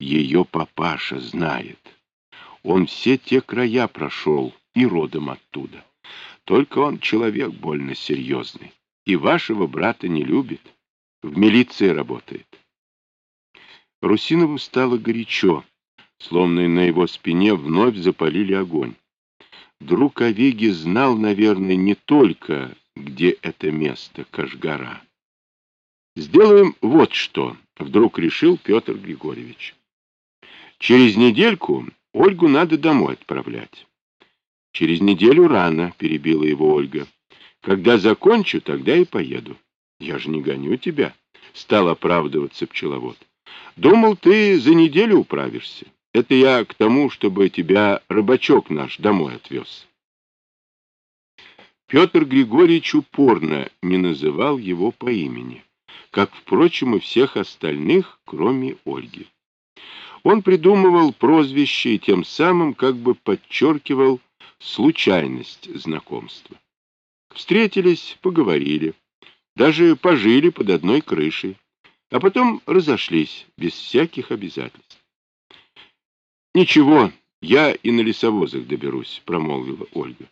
Ее папаша знает. Он все те края прошел и родом оттуда. Только он человек больно серьезный. И вашего брата не любит. В милиции работает. Русинову стало горячо, словно на его спине вновь запалили огонь. Друг Овеги знал, наверное, не только, где это место, Кашгара. «Сделаем вот что», — вдруг решил Петр Григорьевич. «Через недельку Ольгу надо домой отправлять». «Через неделю рано», — перебила его Ольга. «Когда закончу, тогда и поеду». «Я же не гоню тебя», — стал оправдываться пчеловод. «Думал, ты за неделю управишься. Это я к тому, чтобы тебя рыбачок наш домой отвез». Петр Григорьевич упорно не называл его по имени, как, впрочем, и всех остальных, кроме Ольги. Он придумывал прозвище и тем самым как бы подчеркивал случайность знакомства. Встретились, поговорили, даже пожили под одной крышей, а потом разошлись без всяких обязательств. «Ничего, я и на лесовозах доберусь», — промолвила Ольга.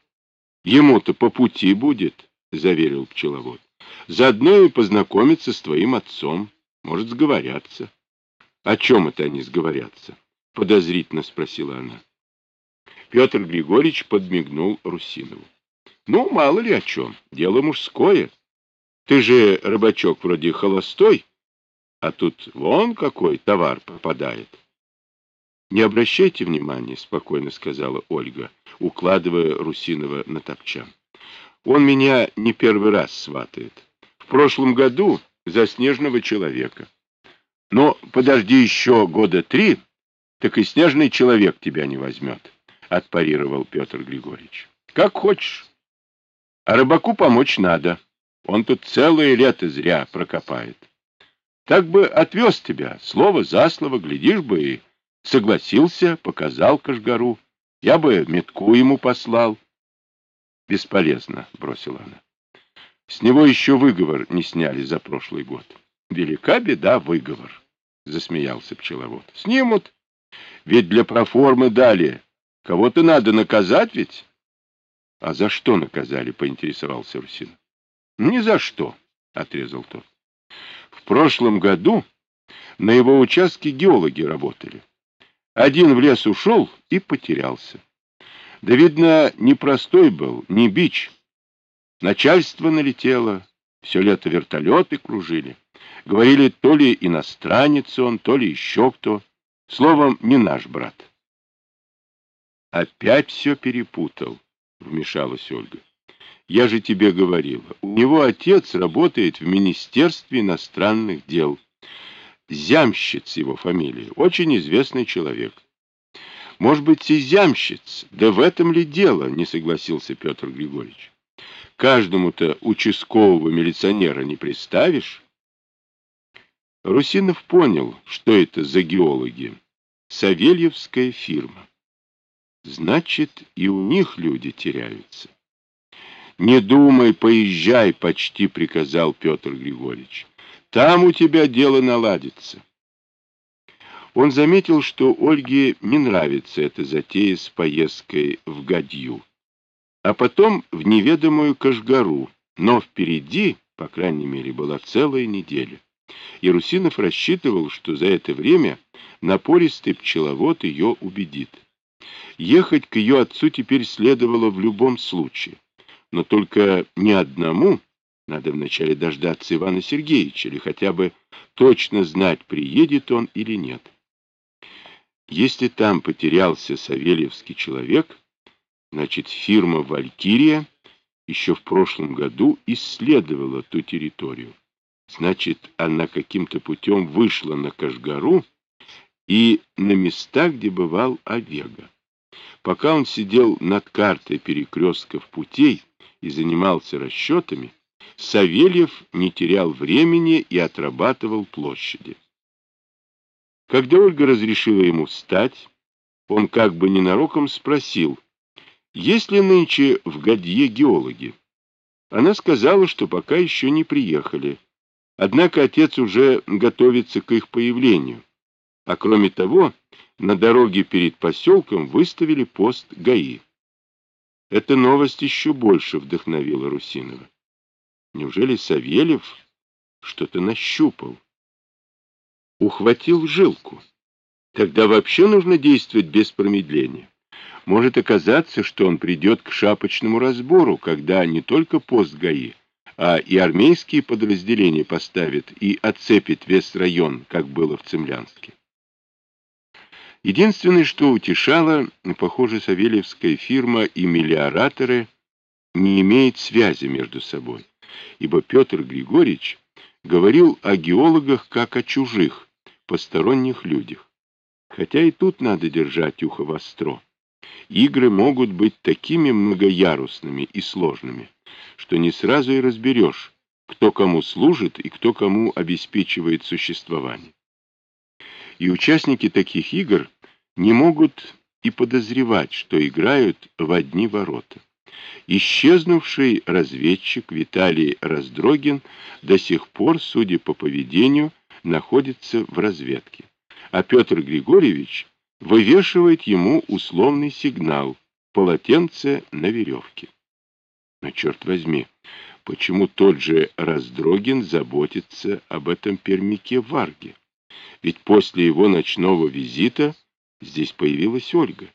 Ему-то по пути будет, — заверил пчеловод. Заодно и познакомиться с твоим отцом. Может, сговорятся. — О чем это они сговорятся? — подозрительно спросила она. Петр Григорьевич подмигнул Русинову. — Ну, мало ли о чем. Дело мужское. Ты же, рыбачок, вроде холостой, а тут вон какой товар попадает. «Не обращайте внимания», — спокойно сказала Ольга, укладывая Русинова на топчан. «Он меня не первый раз сватает. В прошлом году за снежного человека. Но подожди еще года три, так и снежный человек тебя не возьмет», — отпарировал Петр Григорьевич. «Как хочешь. А рыбаку помочь надо. Он тут целое лето зря прокопает. Так бы отвез тебя, слово за слово, глядишь бы и Согласился, показал Кашгару. Я бы метку ему послал. Бесполезно, бросила она. С него еще выговор не сняли за прошлый год. Велика беда выговор, засмеялся пчеловод. Снимут. Ведь для проформы дали. Кого-то надо наказать ведь. А за что наказали, поинтересовался Русин. Ни за что, отрезал тот. В прошлом году на его участке геологи работали. Один в лес ушел и потерялся. Да, видно, непростой был, не бич. Начальство налетело, все лето вертолеты кружили. Говорили, то ли иностранец он, то ли еще кто. Словом, не наш брат. Опять все перепутал, вмешалась Ольга. Я же тебе говорила, у него отец работает в Министерстве иностранных дел. Зямщиц его фамилия, очень известный человек. Может быть, и зямщиц, да в этом ли дело, не согласился Петр Григорьевич. Каждому-то участкового милиционера не представишь. Русинов понял, что это за геологи. Савельевская фирма. Значит, и у них люди теряются. «Не думай, поезжай», — почти приказал Петр Григорьевич. Там у тебя дело наладится. Он заметил, что Ольге не нравится эта затея с поездкой в Гадью, а потом в неведомую Кашгару, но впереди, по крайней мере, была целая неделя. Ярусинов рассчитывал, что за это время напористый пчеловод ее убедит. Ехать к ее отцу теперь следовало в любом случае, но только не одному, надо вначале дождаться Ивана Сергеевича, или хотя бы точно знать, приедет он или нет. Если там потерялся савельевский человек, значит фирма «Валькирия» еще в прошлом году исследовала ту территорию. Значит, она каким-то путем вышла на Кашгару и на места, где бывал Овега. Пока он сидел над картой перекрестков путей и занимался расчетами, Савельев не терял времени и отрабатывал площади. Когда Ольга разрешила ему встать, он как бы ненароком спросил, есть ли нынче в Гадье геологи. Она сказала, что пока еще не приехали, однако отец уже готовится к их появлению. А кроме того, на дороге перед поселком выставили пост ГАИ. Эта новость еще больше вдохновила Русинова. Неужели Савельев что-то нащупал? Ухватил жилку. Тогда вообще нужно действовать без промедления. Может оказаться, что он придет к шапочному разбору, когда не только пост ГАИ, а и армейские подразделения поставит и оцепит весь район, как было в Цемлянске. Единственное, что утешало, похоже, Савельевская фирма и мелиораторы не имеют связи между собой, ибо Петр Григорьевич говорил о геологах как о чужих, посторонних людях. Хотя и тут надо держать ухо востро. Игры могут быть такими многоярусными и сложными, что не сразу и разберешь, кто кому служит и кто кому обеспечивает существование. И участники таких игр не могут и подозревать, что играют в одни ворота. Исчезнувший разведчик Виталий Раздрогин до сих пор, судя по поведению, находится в разведке, а Петр Григорьевич вывешивает ему условный сигнал полотенце на веревке. Но черт возьми, почему тот же Раздрогин заботится об этом пермяке Варге? Ведь после его ночного визита здесь появилась Ольга.